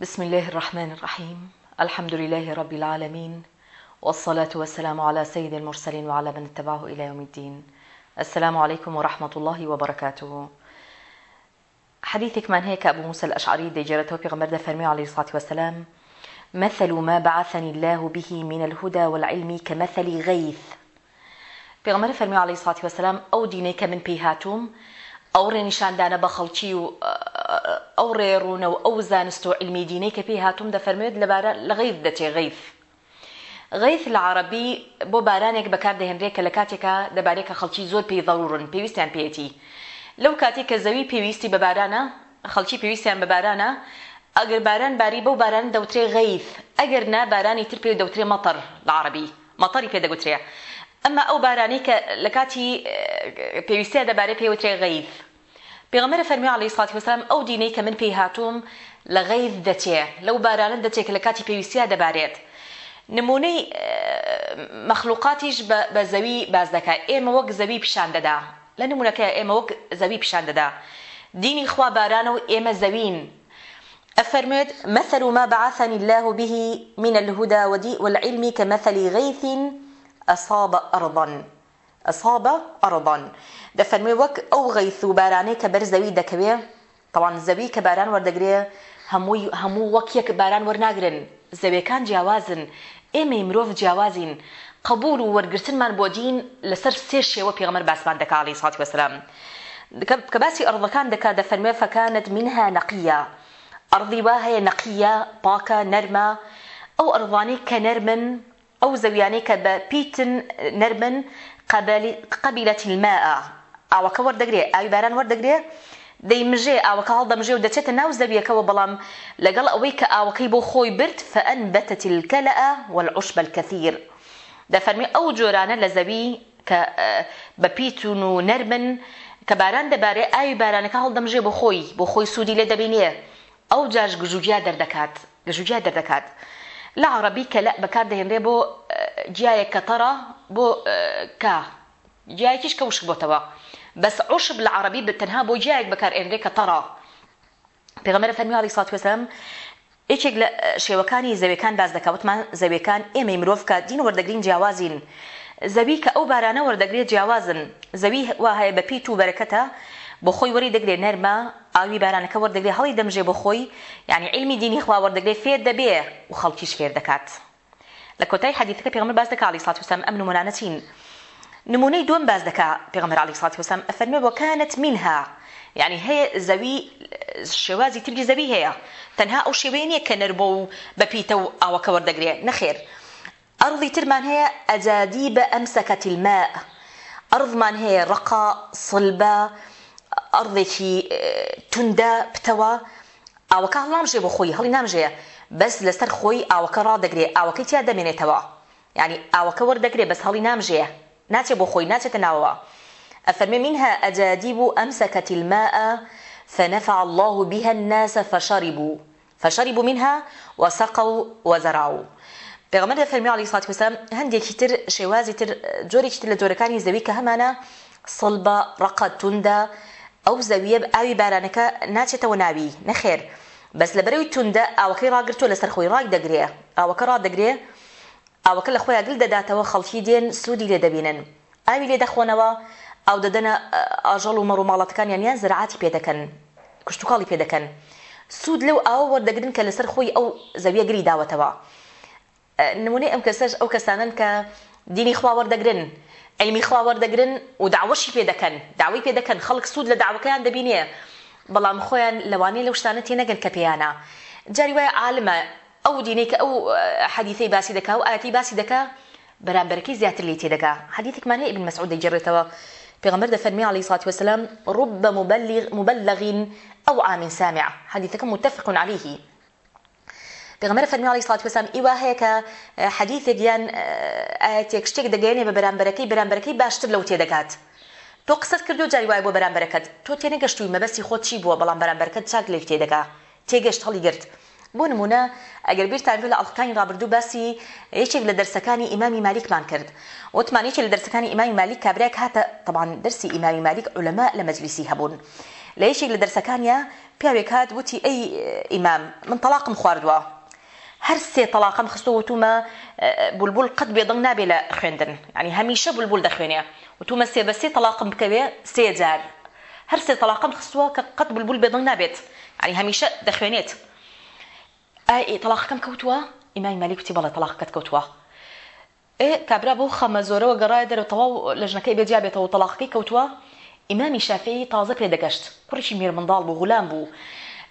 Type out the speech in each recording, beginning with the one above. بسم الله الرحمن الرحيم الحمد لله رب العالمين والصلاة والسلام على سيد المرسلين وعلى من اتبعه إلى يوم الدين السلام عليكم ورحمة الله وبركاته حديثك من هيك أبو موسى الأشعري دي جرته بغمر دفرمي عليه الصلاة والسلام مثل ما بعثني الله به من الهدى والعلم كمثل غيث بغمر فرمي عليه الصلاة والسلام أو دينيك من بيهاتوم هاتوم ئەو ڕێنیشاندانە بە خەڵکی و ئەو ڕێڕوونە و ئەو زانست و علمی دینەی کە پێی هاتووم دەفەرمێت لەبارە لە غیف دەچێ غیف غیف لە عربی بۆ بارانێک بەکاردەهێنرێت کە لە کاتێکە دەبارێکە خەڵکی زۆر پێی دەڵورن پێویستیان پێێتی لەو کاتێک کە زەوی پێویستی بە بارانە خەڵکی پێویستیان بە بارانە ئەگەر باران باری بەو باران دەوترێ غیف ئەگەر نا بارانی تر پێ دەوترێ مەتەر لە عربی مەتەری پێ دەگوترێ ئەمما ئەو بارانەی کە لە کاتی پێویستە دەبارەی پێوترێ غەیف پێغمەرە فەرمی علی سڵاتی وسلام ئەو دینەی کە من پێی هاتووم لە غەیف دەچێ لەو بارانە دەچێت کە لە کاتی پێویستە دەبارێت نمونەی مەخلوقاتیش بە زەوی باز دەکات ئێمە وەک زەوی پیشان دەدا لە نمونونەکە ئێمە وەک زەوی پیشان دەدا دینی خوا بارانە و ئێمە زەوین أفرمت مثل ما بعثني الله به من الهدى والعلم كمثل غيث أصاب أرضا أصاب أرضا دفرمي وك أو غيث باراني كبر زوي دكوي طبعا زوي كباران وردقري همو همو وكيك باران ورناغرن زوي كان جیاوازن ئێمەی مرۆڤ جیاوازین قبول و وەرگرتنمان بۆ دین لەسەر سێ شێوە پێغمەر باسمان دەکاڵی سات وەسلام کە باسی ئەڕەکان دەکات دەفەرمێ فەکانت منها نەقیە ئەڕدی وا هەیە نەقیە پاکە نەرمە ئەو ئەڕوانی کە نەرمن ئەو زەویانەی کە بە پیتن نەرمن قەبیلەت الماء ئاوەکە وەردەگرێت ئاوی باران وەردەگرێت دەیمژێ ئاوەکە هەڵدەمژێ و دەچێتە ناو زەویەکەەوە بەڵام لەگەڵ ئەوەی کە ئاوەکەی بۆ خۆی برد فەن بەتەتیلکە لە وەعشب کەثیر دەفەرمی ئەو جۆرانە لە زەوی کە بە پیتون و نەرمن کە باران دەبارێت ئاوی بارانەکە هەڵدەمژێ بۆ خۆی بۆ خۆی سوودی لێ دەبینێ ئەو جاش گژوگیا دەردەکات گژوگیا دەردەکات. لە عربی کەلە بەکار دەهێنرێ بۆ جیایە کەتەرە بۆ کا جیایکیش کە وشک بۆتەوە بەس عشب لە عربی بتەنها بۆ جیایك بەکار ئێنرێ کەتەرە پێغەمەرە فەرمی علی سات وسلم یەکێک لە شێوەکانی زەویەکان باز دەکەوتمان زەویەکان ئێمەی مرۆڤ کە دین وەردەگرین جیاوازین زەوی کە ئەو بارانە وەردەگرێت جیاوازن زەوی وا هەیە بە پیت و بەرەکەتە بۆ خۆی وەری دەگرێت نەرمە ئاوی بارانەکە وەردەگرێت هەڵی دەمژێ بۆ خۆی یعنی علمی دینی خوا وەردەگرێت فێر دەبێ و خەڵکیش فێر دەکات لە کۆتای حەدیثەکە پێغمبەر باز دەکا عەلەیهی سڵاتی وسەلام ئەم نمونانە چین نمونەی دوم باز دەکا پێغمبەر عەلەیهی سڵاتی وسەلام ئەفەرمێ وەکانت منها یعنی هەیە زەوی شێوازی تری زەوی هەیە تەنها ئەو شێوەیە نیە کە نەر بۆ و بەپیتە و ئاوەکە وەردەگرێت نەخێر ئەڕڵی ترمان هەیە ئەجادی بە ئەمسەکەتی الماء ئەرضمان هەیە ڕقا صلبە ئەڕێکی توندە پتەوە ئاوەکە هەڵامژێ بۆ خۆی هەڵی نامژەیە بەس لەسەر خۆی ئاوەکە ڕادەگرێ ئاوەکەی تیا دەمێنێتەوە ینی ئاوەکە وەردەگرێ بەس هەڵی نامژەیە ناچێت بۆ خۆی ناچێتە ناوەوە ئەفەرمێ منها ئەجادیب و ئەمسەکەتی الماء فنفع الله بها الناس فشربوا فشربوا منها وسقوا وزرعوا پێغمەدە فەرمی علی سات وسم هەندێکی تر شێوازی تر جۆرێکی تر لە جۆرەکانی زەوی کە هەمانە سڵ بە ڕقەت توندا ئەو زەویە ئاوی بارانەکە ناچێتەوە ناوی نەخێر بەس لە بەرەوی توندە ئاوەکەی ڕاگرتووە لەسەر خۆی ڕاک دەگرێ ئاوەکە ڕاددەگرێ ئاوەکە لە خۆیان گل دەداتەوە خەڵکی دێن سوودی لێ دەبینن ئاوی لێ دەخۆنەوە ئەو دەدەنە ئاژەڵ و مەڕووماڵەتەکانیان یان زراعاتی پێدەکەن کشتتوکڵی پێدەکەن سوود لەو ئاوە وەردەگرن کە لەسەر خۆی ئەو زەویە گری داوەتەوە نمونەی ئەم کەسەش ئەو کەسانن کە دینی خواوەەردەگرن علمی خوا وەردەگرن و داوەشی پێ دەکەن داوای پێ دەکەن خەڵک سوود لە داوەکەیان دەبینێ بەڵام خۆیان لەوانەیە لەو شتانە تێنەگەن کە پێیانە جاری وایە عالمە ئەو دینەی کە ئەو حەدیثەی باسی دەکا و ئاەتی باسی دەکا بەرامبەرەکەی زیاتر لی تێدەکا حەدیثێکمان هەیە ابن مەسعود دەیجێڕێتەوە پێغەمبەر دەفەرمی عەلەیهی سڵاتی وەسەلام رب مبلغ مبلغ أو عام سامع حديثك متفق عليه پێغمەر فەرمی علی سڵات وسام ئیوا هەیە کە حەدیثێک یان ئاەتێک شتێک دەگەێنێ بە بەرامبەرەکەی بەرامبەرەکەی باشتر لەو تێدەکات تۆ قسەت کردو جاری وای بۆ بەرامبەرەکەت تۆ تێنەگەشتوی مەبەستی خۆ چی بووە بەڵام بەرامبەرەکەت چاک لێ تێدەکا تێگەشت هەڵی گرت بۆ نمونە ئەگەر بیرتان لە ئەڵقانی ڕابردوو باسی یەکێک لە دەرسەکانی ئیمامی مالیکمان کرد وتمانێکی لە دەرسەکانی ئیمامی مالیک کابراک هاتە تەبان دەرسی ئیمامی مالیک ئولەما لە مەجلیسی هەبوون لە یەکێک لە دەرسەکانیە پیاوێک هات وتی ئەی ئیمام من تەلاقم خواردووە هەر سێ تەلاقم خستۆ وتومە بولبول قەت بێدڵ نابێ لە خوێندن ینی هەمیشە بولبول دەخوێنێ وتومە سێ بە سێ تەلاقم بکەوێ سێ جار هەر سێ تەلاقم خستووە کە قەت بولبول بێدڵ نابێت ینی هەمیشە دەخوێنێت تەلاقەکەم کەوتووە ئیمای مالی کوتی بەڵە تەلاقەکەت کەوتووە کابرا بۆ خەمە زۆرەوە گەڕای دەرەوە تەواو لە ژنەکەی بێجیابێتەوە تەلاقەکەی کەوتووە ئیمامی شافەیە تازە پێدەگەشت کوڕیشی میر منداڵ بوو غولام بوو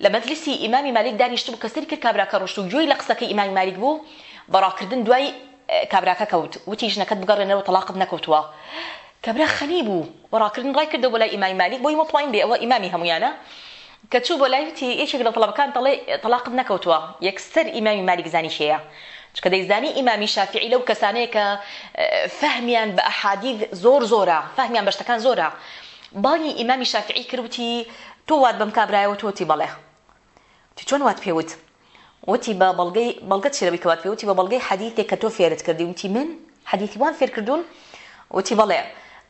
لە مەجلسی ئیمامی مالیک دانیشتم کە سەری کرد کابراکە ڕۆشت و گوێی لە قسەکەی ئیمامی مالیک بوو بەڕاکردن دوای کابراکە کەوت وتی ژنەکەت بگەڕێنەوە تەلاقت نەکەوتووە کەبرا خەنی بوو وەڕاکردن ڕای کردەوە بۆ لای ئیمامی مالیک بۆی مطمئن بێ ئەوە ئیمامی هەمویانە کە چوو بۆ لایوتی یەکێک لە تەڵەبەکان دەڵێ تەلاقت نەکەوتووە یەکسەر ئیمامی مالیک زانی هەیە چکە دەیزانی ئیمامی شافعی لەو کەسانەیە کە فەهمیان بە ئەحادید زۆر زۆرە فەهمیان بەشتەکان زۆرە باڵی ئیمامی شافعی کروتی تۆ وات بەم کابرایەوە تۆتی بەڵێ چۆن وات پێوت وتی بە بەڵگەی بەڵگەت شێرەوەی کەوات پێوتی بە بەڵگەی حەدیتێک کە تۆ فێرت کردی وتی من حەدیتی وان فێرکردون وتی بەڵێ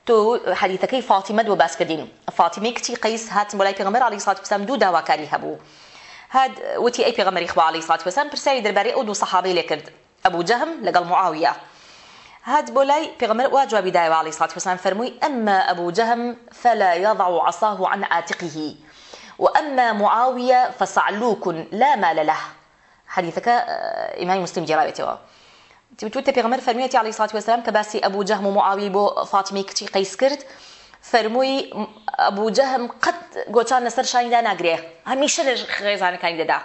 تۆ حەدیتەکەی فاتیمە دو باس کردین فاتیمەی کچی قەیس هاتم بۆ لای پێغەمبەر عەلەیهی سڵاتو وەسەلام دوو داواکاری هەبوو هاد وتی ئەی پێغەمبەری خوا عەلەیهی سڵاتو وەسەلام پرسیاری دەربارەی ئەو دوو سەحابەی لێ کرد ئەبوو جەهم لەگەڵ معاویە هاد بۆ لای پێغەمبەر وا جوابی دایەوە عەلەیهی سڵاتو وەسەلام فەرمووی ئەمما ئەبوو جەهم فەلا یەضع عەصاه عەن عاتقه وأما معاوية فصعلوك لا مال له حديثك إمام مسلم جرابته توتە پێغمەر فەرمیێتی علی سات وسلام کە باسی ئەبوو جەهم و معاوی بۆ فاتمی کچی قەیس کرد فەرمووی ئەبوو جەهم قەت گۆچان لەسەر شانیدا ناگرێ هەمیشە لە خێزانەکانی دەدا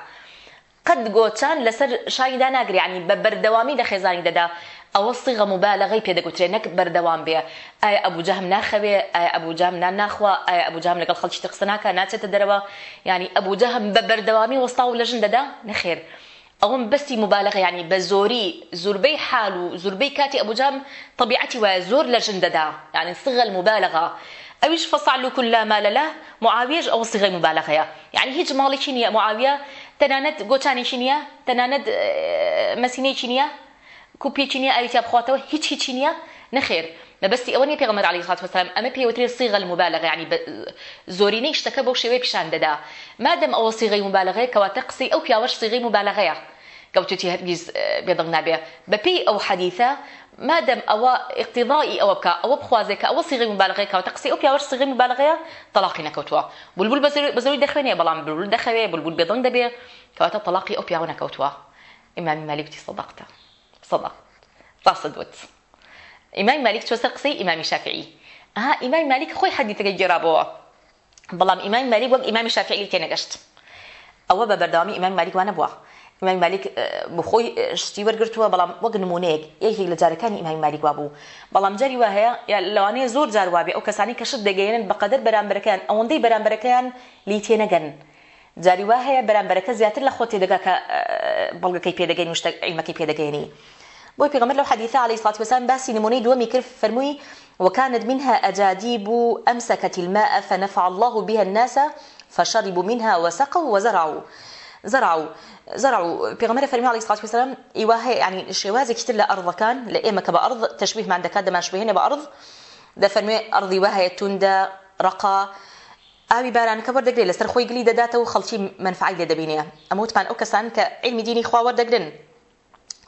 قەت گۆچان لەسەر شانیدا ناگریانی بە بەردەوامی لە خێزانی دەدا ئەوە سیغە مبالغی پێدەگوترێنەک بەردەوام بێ ئایا ئەبوجام ناخەوێ ئایا ئەبوجام نان ناخوا ئایا ئەبوجام لەگەڵ خەڵکی تقسەناکە ناچێتە دەرەوە ینی ئەبوجەهم بە بەردەوامی وەستا و لەژن دەدا نەخێر ئەوم بەستی مبالغ ینی بە زۆری زوربەی حال و زوربەی کاتی ئەبوجام طبیعەتی وایە زۆر لەژن دەدا یعنی سغل مبالغە. ئەویش فەساعلو کل لا مال له معاویەش ئەو سیغی مبالغەیە یعنی هیچ ماڵێکی نییە معاویە تەنانەت گۆچانێکی نییە تەنانەت مەسینەیەکی نییە کوپی چینیە ئەویتیا بخواتەوە هیچ هیچ چینیە نەخێر لەبستی ئەوە نیە پێغمەر علی خات وسلام ئەمە پێوترێت سیغە مبالغه یعنی زۆرینەی شتەکە بۆ شێوەی پیشان دەدا مادەم ئەوە سیغەی مبالغەیە کەواتە قسەی ئەو پیاوەش سیغەی مبالغەیە گەوتوتی هەرگیز بێدڵ نابێ بەپی ئەو حەدیثە مادەم ئەوە اقتیضایی ئەوە بکە ئەوە بخوازێک کە ئەوە سیغی مبالغەیە کەوتە قسەی ئەو پیاوەش سیغی مبالغەیە تەلاقی نەکەوتووە بولبول بەزەوی دەخوێنێ بەڵام بولبول دەخەوێ بولبول بێدڵ دەبێ کەواتە تەلاقی ئەو پیاوە نەکەوتووە ئیمامی مالیکتی سەدەقتە سەدا ڕاستە دوت ئیمای مالیک چۆسەر قسەی ئیمامی شافعی ئا ئیمای مالیک خۆی حەدیتەکە گێرابەوە بەڵام ئیمای مالیک وەک ئیمامی شافعی تێنەگەشت ئەوە بە بەرداوامی ئیمای مالیک وانە بووە ئیمای مالیک بخۆی شتی وەرگرتووە بەڵام وەک نمونەیەک یەکێک لە جارەکانی ئیمای مالیک وا بوو بەڵام جاری وا هەیە یا لەوانەیە زۆر جاروابێ ئەو کەسانی کەشت دەگەێنن بەقەدر بەرامبەرەکەیان ئەوەندەی بەرامبەرەکەیان لی تێنەگەن جاری وا هەیە بەرامبەرەکە زیاتر لە خۆ تێدەگا کە بەڵگەکەی پێدەگەین وشتە عیلمەکەی پێدەگەێنی بۆی پێغمەر لەو حەدیثە علی سڵات وسان باسی نمونەی دووەمی کرد فەرمووی وكانت منها أجاديب أمسكت الماء فنفع الله بها الناس فشربوا منها وسقوا وزرعوا زرعوا زرعوا بيغمر فرمي عليه الصلاة والسلام إيواه يعني شوازي كتير لأرض كان لإيما كبأرض تشبيه ما عندك هذا ما شبهنا بأرض ده فرمي أرضي وهي تندى رقى ئاوی بارانەکە وەردەگرێت لەسەر خۆی گلی دەداتەوە خەڵکی منفعی لێ دەبینێ ئەمە وتمان ئەو کەسان کە علمی دینی خواوەردەگرن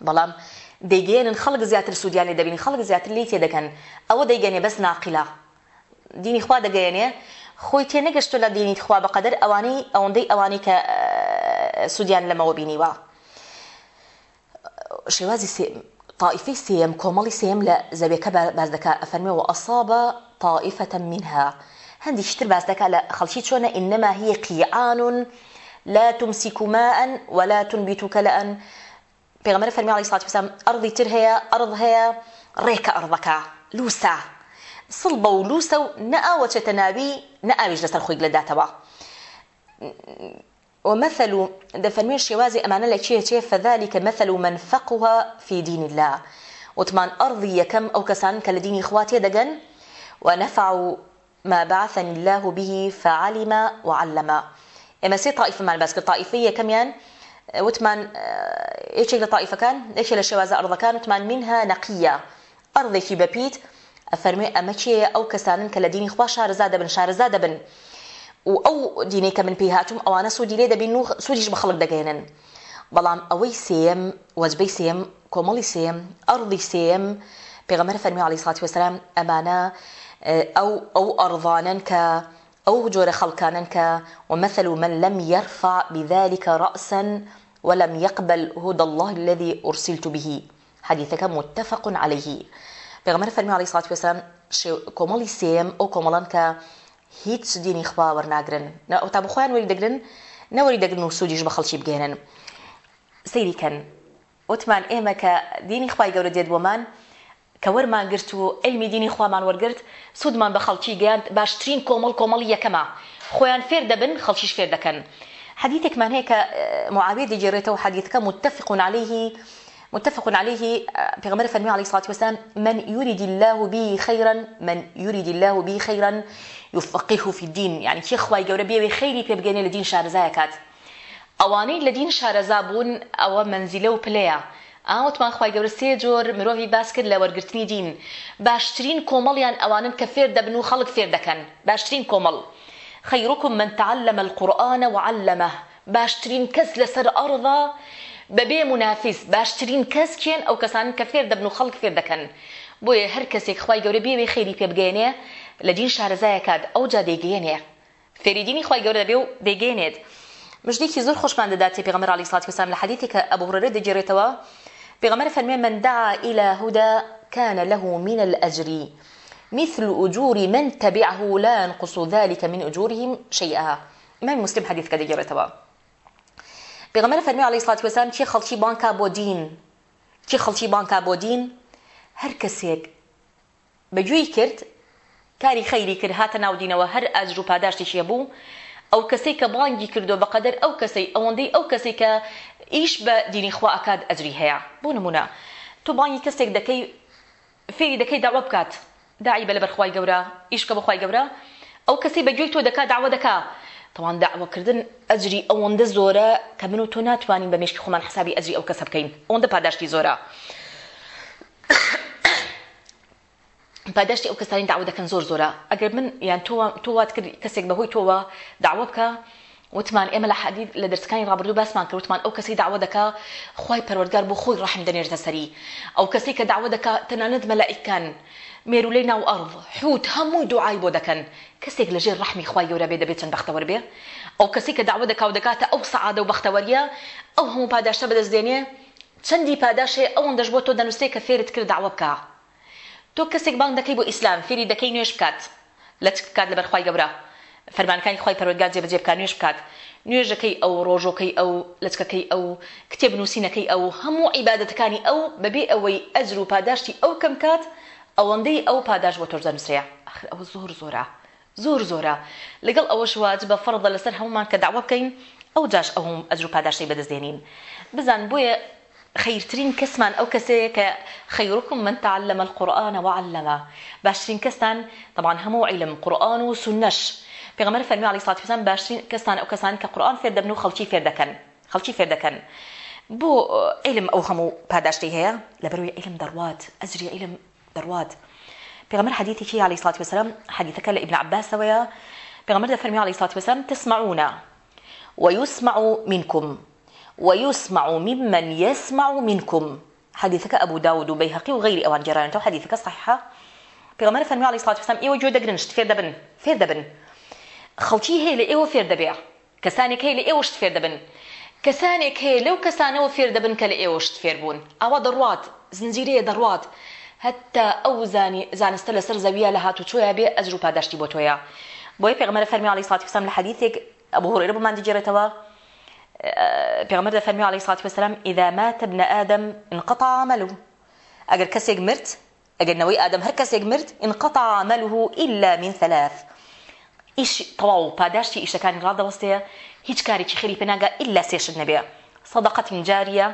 بەڵام دەیگەێنن خەڵک زیاتر سوودیان لێ دەبین خەڵک زیاتر لی تێ دەکەن ئەوە دەیگەنێ بەس ناقیلا دینی خوا دەگەێنێ خۆی تێ نەگەشتو لە دینیت خوا بەقەدر ئەوانەی ئەوەندەی ئەوانی کە سوودیان لەمەوە بینیوە شێوازی سێ طائفی سێم کۆمەڵی سێم لە زەوێکە باز دەکە ئەفەرمێ و ئەسابە طائفەتە منها. هەندی شتر باس دەکا لە خەڵکی چۆنە ئینەما هیە قیعاان لا تمسك ماء ولا تنبت كلا پێغمبەر فەرمی علی سات بسام ئەرضی تر هەیە ئەرض هەیە ڕێکە ئەرضەکە لوسا سڵ بە و لوسە و نەئاوەچێتە ناوی نەئاویش لەسەر خۆی لەداتەوە ومثل دفنوي شوازي أمانة لكي تشي فذلك مثل من فقه في دين الله وتمان أرضي كم أو كسان كالدين إخواتي دقن ونفع ما بعثني الله به فعلم وعلم ئێمە سێ تاائفمان باسکە تاائفەیە کەمیان وتمان یەکێک لە تاائفەکان یەکێ لە شێوازە ئەڕەکان وتمان منها نەقیە ئەڕێکی بەپیت ئەفەرمێ ئەمە چێە ئەو کەسانن کە لە دینی خوا شارزا دەبن شارزا دەبن و ئەو دینەی کە من پێی هاتووم ئەوانە سوودی لێ دەبین و سوودیش بە خەڵک دەگەێنن بەڵام ئەوەی سێم وەزبەی سێم کۆمەڵی سێم ئەڕڵی سێم پێغەمەر فەرمی علی سات وەسرام ئەمانە ئەو ئەو ئەڕوانن کە ئەو جۆرە خەڵکانن کە ومثل من لم يرفع بذلك رأسا ولم يقبل هدى الله الذي أرسلت به حديثك متفق عليه پێغمەر فەرمی علی سات وسم کۆمەڵی سێم ئەو کۆمەڵان کە هیچ سودینی خوا وەرناگرن ئەو تا بخۆیان وەری دەگرن نەوەری دەگرن و سوودیش بە خەڵکی بگێنن سەیریکەن وتمان ئێمە کە دینی خخوای گەورە دێت بۆمان کە وەرمان گرت و ئەلمی دینی خوامان وەرگرت سوودمان بە خەڵکی گەیاند باشترین کۆمەڵ کۆمەڵی یەکەما خۆیان فێر دەبن خەڵکیش فێر دەکەن حديثك هيك معاوية جريته حديثك متفق عليه متفق عليه بيغمر فنمي عليه الصلاة والسلام من يريد الله به خيرا من يريد الله به خيرا يفقهه في الدين يعني شيخ خواي جورا بيه خيري بيبقيني لدين شارزاكات أواني لدين شارزابون أو منزله وبليه ئاوتمان خخوای گەورە سێ جۆر مرۆڤی باس کرد لە وەرگرتنی دین باشترین کۆمەڵیان ئەوانن کە فێر دەبن و خەڵک فێر دەکەن باشترین کۆمەڵ خەیڕکم من تعلم القورآن وعلمه باشترین کەس لەسەر ئەڕدا بەبێ منافیس باشترین کەس کێن ئەو کەسان کە فێر دەبن و خەڵک فێر دەکەن بۆیە هەر کەسێک خخوای گەورە بێوێ خێری پێبگەێنێ لە دین شارەزایە کات ئەو جا دەیگەێنێ فێریدینی خخوای گەورە دەبێ و دەیگەێنێت مژدێکی زۆر خۆشمان دەدات تێ پێغمەر علی سات وسام لە حەدیتی کە ئەبڕێ دەگیرێتەوە پیغمبر فرمی من دعا الى هدى كان له من الاجر مثل اجور من تبعه لا ينقص ذلك من اجورهم شيئا امام مسلم حديث كده جرى تبع پیغمبر فرمی علیه الصلاه والسلام چی خلچی بانکا بودین چی خلچی بانکا بودین هر کسێک بەگوێی کرد کاری خەیری کرد هاتە ناودینەوە هەر ئەجر و پاداشتێکی هەبوو ئەو کەسەی کە بڵانگی کردو بەقەدەر ئەو کەسەی ئەوەندەی ئەو کەسی کە ئیش بە دینی خوا ئاکات ئەجری هەیە بۆ نمونە تۆ بانگی کەسێک دەکەی فێری دەکەی داوا بکات داعی بە لەبەرخوای گەورە ئیشکە بەخوای گەورە ئەو کەسی بەگوێی تۆ دەکات داوا دەکا تەوان داواکردن ئەجری ئەوەندە زۆرە کە من و تۆ ناتوانین بە مشکی خۆمان حسابی ئەجری ئەو کەسە بکەین ئەوەندە پاداشتی زۆرە. پاداشتی ئەو کەسانی داوا دەکەن زۆر زۆرە ئەگەر من یان تۆوات کرد کەسێک بەهۆی تۆوە داوا بکە وتمان ئێمە لە حەدید لە دەرسەکانی ڕابردو باسمان کرد وتمان ئەو کەسی داوا دەکا خی پەروەرگار بۆ خۆی ڕحم دەنێرتە سەری ئەو کەسی کە داوا دەکا تەنانەت مەلائیکان مێرولەی ناو ئەڕ حوت هەمووی دوعای بۆ دەکەن کەسێک لەژێر ڕحمی خخوای گەورە بێ دەبێت چەند بەختەوە بێ ئەو کەسی کە داوا دەکاو دەکاتە ئەو سەعادە و بەختەوەریە ئەو هەموو پاداشتە بەدەستێنێ چەندی پاداشێ ئەوەن دەشبۆ تۆ دەنووسێ کە فێرت کرد داوا بکە. تۆ کەسێک بانگ دەکەی بۆ ئیسلام فێری دەکەی نوێش بکات لە چ بکات لە بەرخوای گەورە فەرمانەکانی خی پەرۆگات جێبجێ بکات نوێش بکات نوێژەکەی ئەو ڕۆژۆکەی ئەو لەچکەکەی ئەو کتێب نووسینەکەی ئەو هەموو عیباەتەکانی ئەو بەبێ ئەوەی ئەجر و پاداشتی ئەو کەم کات ئەوەندەی ئەو پاداش بۆ تۆرزە نووسرەیە ئەو زۆر زۆرە زۆر زۆرە لەگەڵ ئەوەش واجب بە فەرڵە لەسەر هەمومان کە داوا بکەین ئەو جاش ئەوم ئەجر و پاداشتی بەدەستێنین بزان بۆیە خەیرترین کەسمان ئەو کەسەیە کە خەیرکم من تعلم القورآانە وعلمە باشترین کەستان طبعاان هەموو عیلم قورآن و سنەش پێغمەر فەرمی علی ساتفزان باشترین کەستان ئەو کەسان کە قورآن فێر دەبن و خەڵکی فێر دەکەن خەڵکی فێر دەکەن بۆ عیلم ئەو هەموو پاداشتی هەیە لەبەروی عیلم دەڕوات ئەزری عیلم دەڕوات پێغمەر حدیثێکی علی سات وسلم حدیثەکە لە ئبن عباسەوەە پێغمەر دە فەرمی علی سات وسلم تسمعونە ويسمع منكم ويسمع ممن يسمع منكم حديثك أبو داود وبيهقي وغير أوان جيران تو حديثك صحيحة بيغمار فرمي عليه الصلاة والسلام إيوه جو دقرنشت فير دبن فير دبن خەڵکی هەیە لە ئێوە فێر دەبێ کەسانێک هەیە لە ئێوەشت فێر دەبن کەسانێک هەیە لەو کەسانەوە فێر دەبن کە لە ئێوەشت فێر بوون ئەوە دەڕات زنجیرەیە دەڕات هەتا ئەو زانستە لەسەر زەویە لە هاتو چۆیە بێ ئەجر و پاداشتی بۆ تۆیە بۆی پێغمەرە فەرمی علی سااتی سام لە حەدیثێک ئەبوو هڕێرە بمان دیجێرێتەوە پیغمبر فرمی علیه الصلاه والسلام اذا مات ابن ادم انقطع عمله اگر کسێک مرد ئەگەر نەوەی ئادەم هەر کەسێک مرد انقطع عمله الا من ثلاث ئیش تەواو پاداشتی ئیشەکانی ڕادەوەستەیە هیچ کارێکی خەری پێناگا ئللا سێشت نەبێ صدقەت جاریە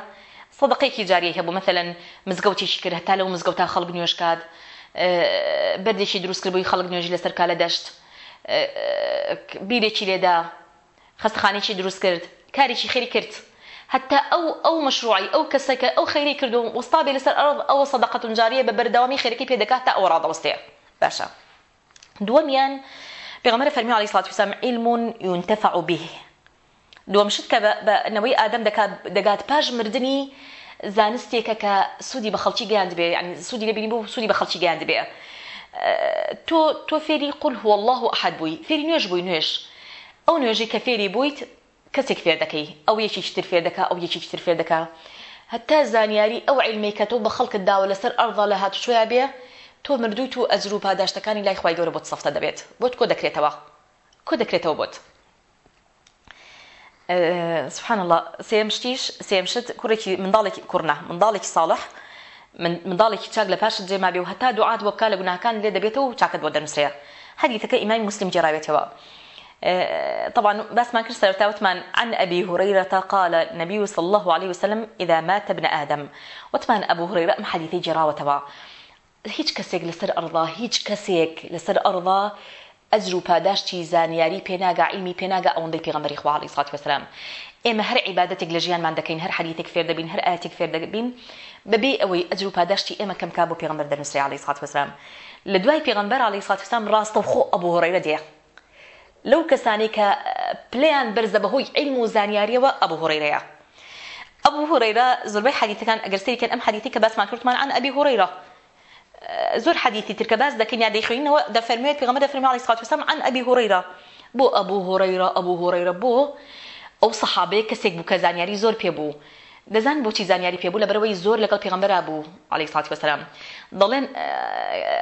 صدقەیەکی جاریە هەبوو مثلەن مزگەوتێکی کرد هەتا لەو مزگەوتا خەڵک نوێشکات بەردێکی دروستکردبووی خەڵک نوێژی لەسەر کالە دەشت بیرێکی لێدا خستخانێکی دروست کرد کارێکی خێری کرد حتا ئەو ئەو مشروعی ئەو کەسەکە ئەو خەیری کرد و وەستابێ لەسەر ئەرض ئەوە سەدەقەت جاریە بە بەردەوامی خێرەکەی پێدەکات تا ئەوە ڕادەوەستەیە باشە دووەمیان پێغەمبەر فەرمی عەلەیهی سڵاتو وسلام علم ينتفع به دووەم شت کە بە نەوەی ئادەم دەگات پاش مردنی زانستێکە کە سوودی بە خەڵکی گەیان دەبێ ینی سوودی لەبینی بۆ سوودی بە خەڵکی گەیان دەبێ تۆ تۆ فێری قل هو الله ئەحد بووی فێری نوێژ بووی نوێش ئەو نوێژی کە فێری بوویت کەسێک فێر دەکەی ئەو یەکی تر فێر دەکا ئەو یەکی تر فێر دەکا هەتا زانیاری ئەو علمی کە تۆ بە خەڵکت داوە لەسەر ئەردا لە هات شویا بێ تۆ مردووت و ئەزر و پاداشتەکانی لای خی گەورە بۆت سەفتە دەبێت بۆت کۆ دەکرێتەوە کۆ دەکرێتەوە بۆت سبحان الله سێم شتیش سێم شت کوڕێکی منداڵێکی کوڕنا منداڵێکی ساڵح منداڵێکی چاک لە پاشت جێما بێ و هەتا دوعات بۆ بکە لە گوناکان لێ دەبێتەوە و چاکت بۆ دەنووسەیە هەدیتەکە ئیمای مسلم جێراوێتەوە طبعا بس ما كرت سرتاوتمان عن أبي هريرة قال النبي صلى الله عليه وسلم إذا مات ابن آدم وتمان أبو هريرة ام حديثي جراوة تبع هیچ کەسێک لەسەر ئەڕدا هیچ کەسێک لەسەر ئەڕدا ئەجر و پاداشتی زانیاری پێناگا عیلمی پێناگا ئەوەندەی پێغەمەری خواڵی سات وەسلام ئێمە هەر عیباەتێک لە ژیانمان دەکەین هەر حەدیتێک فێر دەبین هەر ئاەتێک فێر دەبین بەبێ ئەوەی ئەجر و پاداشتی ئێمە کەم کا بۆ پێغمبەر دەنووسری علی سات وەسلام لە دوای پێغمبەر علی سات وسلام ڕاستە خۆ ئەبوو هڕێرە دێ لەو کەسانی کە پلیان بەرزە بەهۆی عیلم و زانیاریەوە ئەبوو هوڕێرەیە ئەبوو هوڕێرە زۆربەی حەدیتەکان ئەگەر سەریکەن ئەم حەدیتی کە باسمان کردمان عن ئەبی هوڕێرە زۆر حەدیتی ترکە باس دەکەن یا دەیخوێنینەوە دەفەرمێت پێغەمبەر دەفەرمێت عەلەیهی سڵاتو وسلام عن ئەبی هوڕێرە بۆ ئەبوو هوڕێرە ئەبوو هوڕێرە بۆ ئەو سەحابەیە کەسێک بوو کە زانیاری زۆر پێبوو دەزان بۆچی زانیاری پێبوو لە بەرەوەی زۆر لەگەڵ پێغمبەرا بوو علی سات وەسلام دەڵێن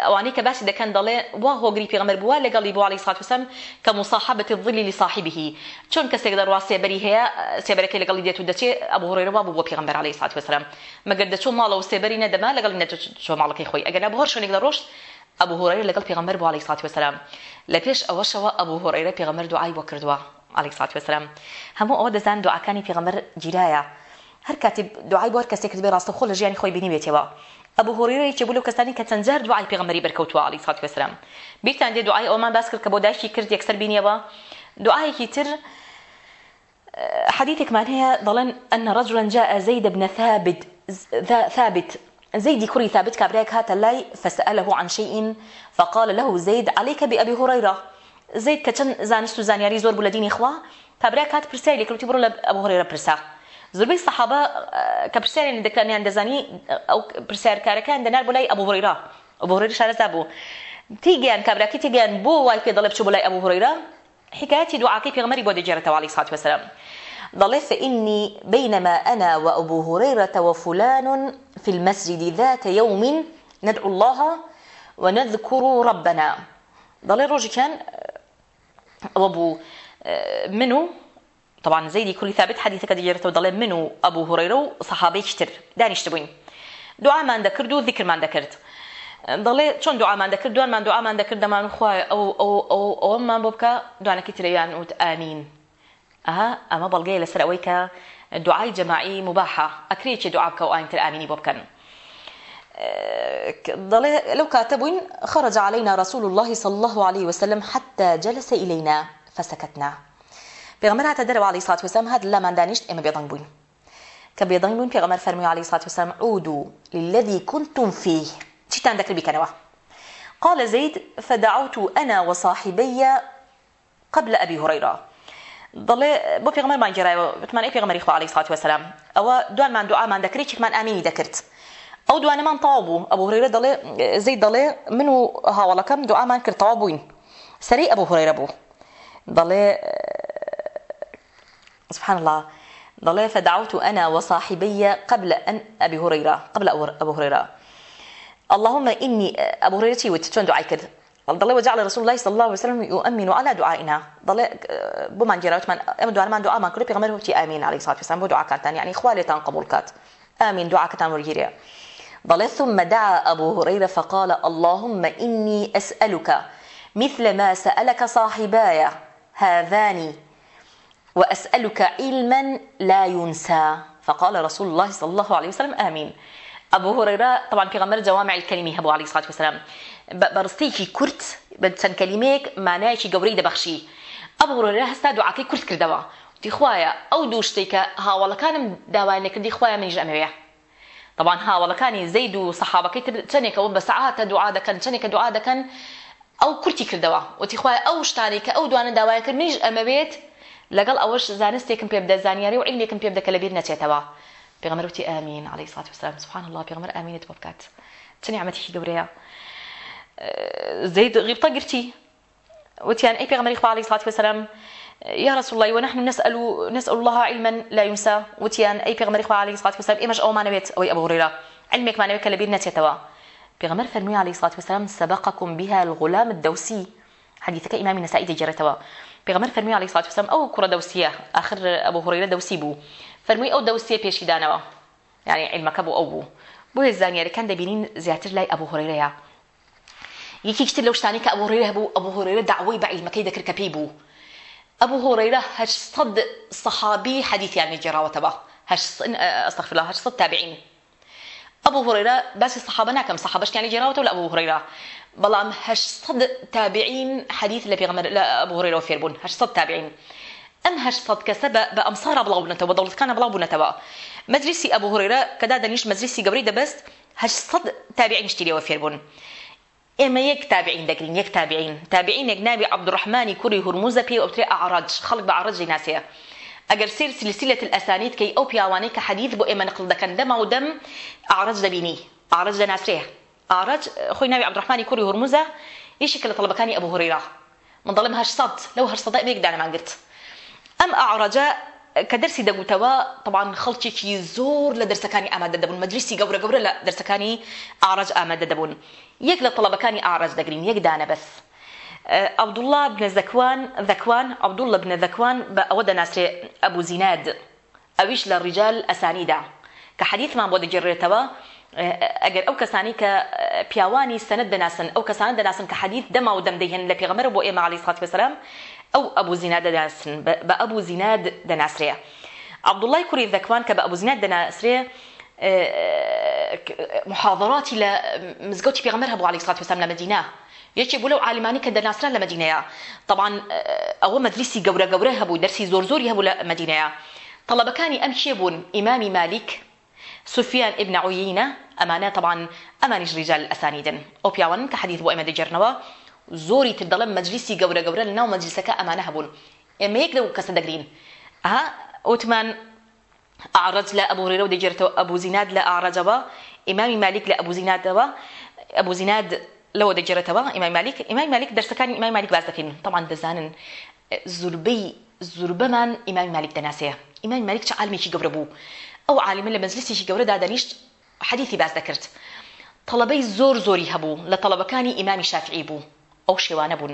ئەوانەی کە باسی دەکەن دەڵێ وا هۆگری پێغمبەر بووە لەگەڵی بۆ علی سات وسلام کە مصاحبەتی ظلی لە صاحبه چۆن کەسێک دەڕوا سێبەری هەیە سێبەرەکەی لەگەڵی دێت و دەچێت ئەبو هورێرە وا بوو بۆ پێغمبەر علی سات وسلام مەگەر دەچوو ماڵەوە سێبەری نەدەما لەگەڵ نەچوو ماڵەکەی خۆی ئەگەر نەبوو هەر شوێنێک دەڕۆشت ئەبو هورێرە لەگەڵ پێغمبەر بۆ علی سات وسلام لە پێش ئەوەشەوە ئەبو هورێرە پێغمبەر دوعای بۆ کردووە علی سات وسلام هەموو ئەوە دەزان دوعاکانی پێغمبەر گیرایە هەر کاتی دوعای بۆ هەر کەسێک بێ ڕاستە خۆ لە ژیانی خۆی بینیوێتەوە ئەبوو هۆڕێرەیەکی بوو لە کەسانی کە چەندجار دوعای پێغمەری بەرکەوتووە علی سات وسرم بیرتان دێ دوعای ئەومان باس کرد کە بۆ داشی کرد یەکسەر بینیەوە دوعایەکی تر حديثك هي ضلن أن رجلا جاء زيد بن ثابت ثابت زيد كري ثابت كابريك هات اللاي فسأله عن شيء فقال له زيد عليك بأبي هريرة زيد كتن زانستو زانياري زور بلدين إخوة كابريك هات برسالي كرتي برو لأبو هريرة برسالي زربەی سەحابە کە پرسیارێنی دەکرانیان دەزانی ئەو پرسیارکارەکان دەنار بۆ لای ئەبووڕیرا ئەبووڕێری شارەزا بوو تیگەیان کابراکی تیگەیان بۆ وای پێ دەڵێ بچوو بۆ لای ئەبووڕیرا حکایەتی دوعاکەی پێغمەری بۆ دەجێرەتەوە عەلەیهی سەڵاتو وەسەلام ضل فإني بينما أنا وأبو هريرة وفلان في المسجد ذات يوم ندعو الله ونذكر ربنا ضل روجي كان وأبو منو طبعا زيد كل ثابت حديث كديرته ضل منه ابو هريره وصحابي كتر دانيش تبوين دعاء ما ذكردو ذكر ما ذكرت دڵێ چۆن دوعامان دەکرد دوانمان دوعامان دەکردەمان خوای ئەو ئەو ئەو ئەوەمان بۆ بکە دوانەکە تریان وت ئامین ئەها ئەمە بەڵگەی لەسەر ئەوەی کە دوعای جەماعی مباحە ئەکرێکی دوعاکە و ئاینتر ئامینی بۆ بکەن دڵێ لەو کاتە بووین خرج علينا رسول الله صلى الله عليه وسلم حتى جلس إلينا فسكتنا پێغمەر هاتە دەرەوە علی سات وسم هەد لە مادانیشت ئێمە بێدەنگ بووین کە بێدەنگ بوون پێغمەر فەرمی علی سات وسم عود و للذي كنتم فيه چیتان دەکرد بکەنەوە قال زيد فدعوت أنا وصاحبي قبل أبي هريرة دڵێ بۆ پێغمەر مانگەرایەوە بتمانی پێغمەری خوا علی سات وسلام ئەوە دوانمان دوعامان دەکرێت چێکمان ئامینی دەکرد ئەو دوانەمان تاو بوو ئەو هرێرە دەڵێ زەی دەڵێ من و هاوڵەکەم دوعامان کردتەوا بووین سەری ئەبوو هرێرە بوو دەڵێ سبحان الله ضلي فدعوت أنا وصاحبي قبل أن أبي هريرة قبل أبو هريرة اللهم إني أبو هريرة وتشون دعاي كد ضلي وجعل رسول الله صلى الله عليه وسلم يؤمن على دعائنا ضلي بمان جراوت من أم دعاء من دعاء من كل بيغمره تي آمين عليه الصلاة والسلام بدعاء كانتان يعني إخوالي تان قبول كات آمين دعاء كتان ورجيريا ضلي ثم دعا أبو هريرة فقال اللهم إني أسألك مثل ما سألك صاحباي هذان وأسألك علما لا ينسى فقال رسول الله صلى الله عليه وسلم آمين أبو هريرة طبعا بيغمر جوامع الكلمة هبو عليه الصلاة والسلام برستيكي كرت بتسن كلميك معناهشي قوري دبخشي أبو هريرة هستا دعاكي كرت كردوا تخوايا أو دوشتيك ها والله كان داواني كردي خوايا من جأمويه طبعا ها والله كان زيد وصحابك تنك وبساعات دعاء دكن تنك دعاء دكن أو كرتي كردوا وتخوايا أو شتاني كأو دوانا داواني كرميج أمبيت لەگەڵ ئەوەش زانستێکم پێ بدە زانیاری و عیلمێکم پێ بدە کە لەبیر نەچێتەوە پێغمەر وتی ئامین علی سات وسلام سبحان الله پێغمەر ئامینێت بۆ بکات چنی عمەتێکی گەورەیە زەید غیبتە گرتی وتیان ئەی پێغمەری خوا علی سات وسلام يا رسول الله ونحن نسأل نسأل الله علما لا ينسى وتيان أي بيغمر إخوة عليه الصلاة والسلام إيمش أو ما نبيت أو أبو هريرة علمك ما نبيت كلبير نتيتوا بيغمر فرمي عليه الصلاة والسلام سبقكم بها الغلام الدوسي حديثك إمام النسائي دجرتوا پیغمبر فرمی علیه الصلاه والسلام او کوڕە دەوسیە آخر ئەبو هوريره دەوسی بوو فرمی ئەو دەوسیە پێشی دانەوە یعنی علمەکە بۆ ئەو بوو بۆیە زانیاریەکان دەبینین زیاتر لای ئەبو هوريرەیە یەکی کتتر لەو شتانی کە ئەبو هوريره هەبوو ئەبو هوريره دعوی بە علمەکەی دەکرد کە پێی بوو ئەبو هوريره هەشصد صحابی حەدیثیان لێ جێراوەتەوە هەشصد استغفر الله هەشصد تابعین ئەبوو هوڕێرا باسی سەحابە ناکەم سەحابشتیانی جێراوەوە لە ئەبوو هوڕێرا بەڵام هە تابعین حەدیث لە پێغمە لە ئەبوو هوڕێرەوە فێربوون هە تابعین. ئەم هەشسەد کەسە بە ئەمسارە بڵاوبوونەتەوە دەوڵەتەکانە بڵاوبوونەتەوە مەجلیسی ئەبوو هورێرە کەدا دەنیش مەجلیسی گەوری دەبست هەشسەد تابعین شتیرەوە فێربوون ئێمە یەک تابعین دەگرین یەک تابعین تابعینێک ناوی عەبدوڕەحمانی کوری هورموزە پێی ئەوترێ ئاعراج خەڵک بە عڕەجی ناسەیە ئەگەر سیر سلسلة الأسانيد کەی ئەو پیاوانەی کە حەدیث بۆ ئێمە نقل دەکەن دەما و دەم ئارەج دەبینی ئارەج دەناسرێ ئارەج خۆی ناوی عەبدڕەحمانی کوری هورموزە یشێکە لە تەڵەبەکانی ئەبو هورەیرا من دەڵێم 800 لەو 800 ئەمێک دانەمان گرت ئەم ئاڕەجە کە دەرسی دەبووتەوە طبعاان خەڵکێکی زۆر لە دەرسەکانی ئامادە دەبوون مەجلیسی گەورە گەورە لە دەرسەکانی ئارەج ئامادە دەبوون یەک لە تەڵەبەکانی ئارەج دەگرین یەک دانە بەس عبدوڵا بنە زەکوان ذەکوان عبدوڵە بنە ذەکوان بە ئەوە دەناسرێت ئەبوو زیناد ئەویش لە ڕیجال ئەسانیدا کە حەدیثمان بۆ دەگەڕێتەوە ئەگەر ئەو کەسانی کە پیاوانی سەنت دەناسن ئەو کەسانە دەناسن کە حەدیث دەما و دەمدەهێن لە پێغەمەر بۆ ئێمە علی سات بەسەرام ئەو ئەبوو زیناد دەناسن بە ئەبوو زیناد دەناسرێ عبدوڵای کوری ذەکوان کە بە ئەبوو زیناد دەناسرێ محاضراتی لە مزگەوتی پێغەمەر هەبوو علی سات بەسەرام لە مدینە یەکێک بوو لەو عالمانی کە دەناسران لە مدینەیە طبعاان ئەوە مەدرسی گەورە گەورە هەبوو دەرسی زۆر زۆری هەبوو لە مدینەیە طلبەکانی ئەم کێ بوون ئیمامی مالیک سوفیان ابن عوینە ئەمانە طبعاان ئەمانیش ریجال ئەسانیدن ئەو پیاوانن کە حەدیث بۆ ئێمە دەجێرنەوە زۆری تر دەڵم مەجلیسی گەورە گەورە لە ناو مەجلیسەکە ئەمانە هەبوون ئێمە یەک لەو کەسە دەگرین ئەها ئۆتمان ئارەج لە ئەبوورێرە و دەجێتەوە ئەبوو زیناد لە ئارەجەوە ئیمامی مالیک لە ئەبوو زیناتەوە ئەبوو زیناد لەوە دەگێرێتەوە ئیمای مالیک ئیمای مالیک دەرسەکانی ئیمای مالیک باز دەکەین تەمان دەزانن زوربەی زوربەمان ئیمای مالیک دەناسەیە ئیمای مالیک چ عالمێکی گەورە بوو ئەو عالمە لە مەزلیسیی گەورە دادەنیشت حەدیثی باز دەکرد طلبەی زۆر زۆری هەبوو لە طلبەکانی ئیمامی شافعی بوو ئەو شێوانە بوون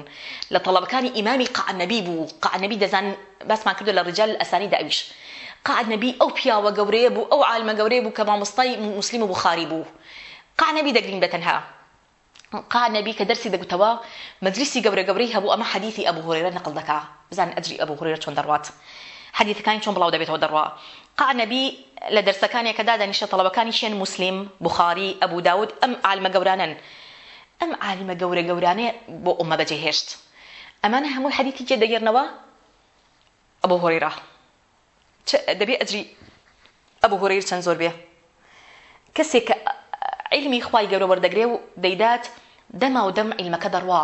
لە طلبەکانی ئیمامی قعنەبی بوو قعنەبی دەزان باسمان کردو لە ڕجال ئەسانی داویش قعنەبی ئەو پیاوە گەورەیە بوو ئەو عالمە گەورەیە بوو کە مامۆستای مسلیم و بخاری بوو قعنەبی دەگرین بەتەنها قال نبي كدرسي دقتوا مجلسي قبر قبري هبو أما حديثي أبو هريرة نقل دكا بزان أجري أبو هريرة شون دروات حديث كان شون بلاو دبيته دروا قال نبي لدرس كان يكدا دانش طلبة كان شين مسلم بخاري أبو داود أم عالم قورانا أم عالم قورة قورانة بو أمة بجهشت أمانة همو حديثي جدا يرنوا أبو هريرة دبي أجري أبو هريرة شن زور بيه کەسێک علمی خوای گەورە وەردەگرێ و دەیدات دەما و دەم عیلمەکە دەڕوا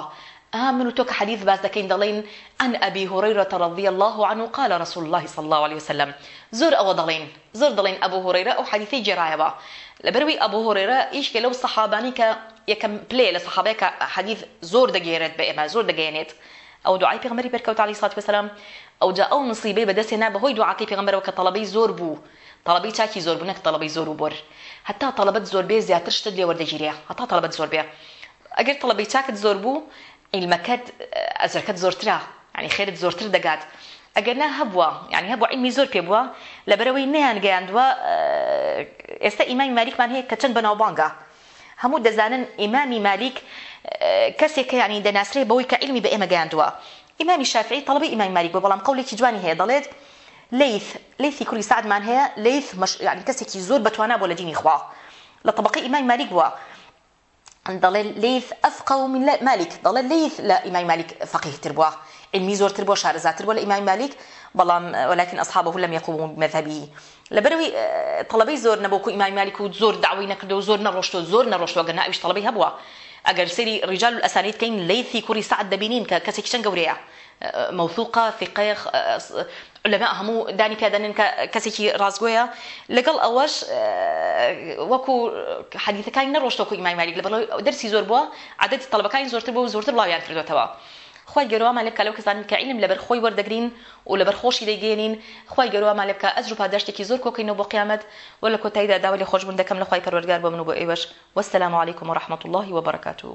ئا من و تۆ کە حەدیث باز دەکەین دەڵێن ئەن ئەبی هوڕەیرەتە رضی الله عنه قال رسول الله صلى الله عليه وسلم زۆر ئەوە دەڵێن زۆر دەڵێن ئەبو هوڕەیرە ئەو حەدیثی جێڕایەوە لەبەروی ئەبو هوڕێرە ئیشکە لەو سەحابانی کە یەکەم پلێ لە سەحابەیە کە حەدیث زۆر دەگێرێت بە ئێمە زۆر دەگەێنێت ئەو دوعای پێغمەری پێرکەوت علی سات وسلام ئەو جا ئەو نصیبەی بەدەستێ نا بەهۆی دوعاقی پێغمبەرەوە کە تەڵەبەی زۆر بوو تەڵەبەی چاکی زۆر بوو نەک تەڵەبەی زۆر و بۆر هەتا تەڵبەت زۆربێ زیاتر شتت لێ وەردەگیریە هەتا تەڵبەت زۆربێ ئەگەر تەڵبەی چاکت زۆر بوو عیلمەکەت ئەزرەکەت زۆرترا ینی خێرت زۆرتر دەگات ئەگەر نا هەبووە یعنی هەبوو عیلمی زۆر پێ بووە لەبەرەوەی نیان گەیاندووە ئێستا ئیمای ماریکمان هەیە کە چەند بەناوبانگە هەموو دەزانن ئیمامی مالیک کەسێکە ینی دەناسرێ بەوەی کە عیلمی بە ئێمە گەیاندووە ئیمامی شافعی تەڵبی ئیمای مالیک بۆ بەڵام قولێکی جوانی هەیە دەڵێت ليث ليثی کوری سعدمان هەیە ليث مش... يعني کەسێکی زۆر بەتوانا بۆ لە دینی خوا لە طبقی ئیمای مالیک بووە دەڵێ ليث ئەفقە من مالیک دەڵێ ليث لە ئیمای مالیک فەقیهتر بووە علمی زۆرتر بۆ شارەزاتر بۆ لە ئیمای مالیک بەڵام ولكن أصحابه لم يقوموا بمذهبه لبروي طلبي زور نبوكو إمام مالك وزور دعوي نكردو زور نروشتو زور نروشتو أجر نائبش طلبي هبوا أجر سيري رجال الأسانيد كين ليثي كوري سعد دبينين كسيكشن قوريا مەوثوقا فقەیە لەمە هەموو دانی پێدەنن کە کەسێکی ڕازگۆیە لەگەڵ ئەوەش وەکو حەدیثەکانی نەڕۆشتۆکو ئیمایماری لە بەڵ دەرسی زۆر بووە عادەتی تەلبەکانی زۆرتر بۆ زۆرتر بڵاویان کردوێتەوە. خی گەرووامان لەبکە لەو کەسان کە عیلم لەبەر خۆی وەردەگرین و لەبەر خۆشی دەگەێنین خی گەرووامان لەبکە ئەجروپا دەشتێکی زۆر کۆکەینەوە بۆ قیامەت و لە کۆتاییدا داوای خۆشببوون دەکەم لە خی پەرۆرگار بۆ من و بۆ ئێوەش وەسلام عیکم و رححمت اللهی وبرکات و.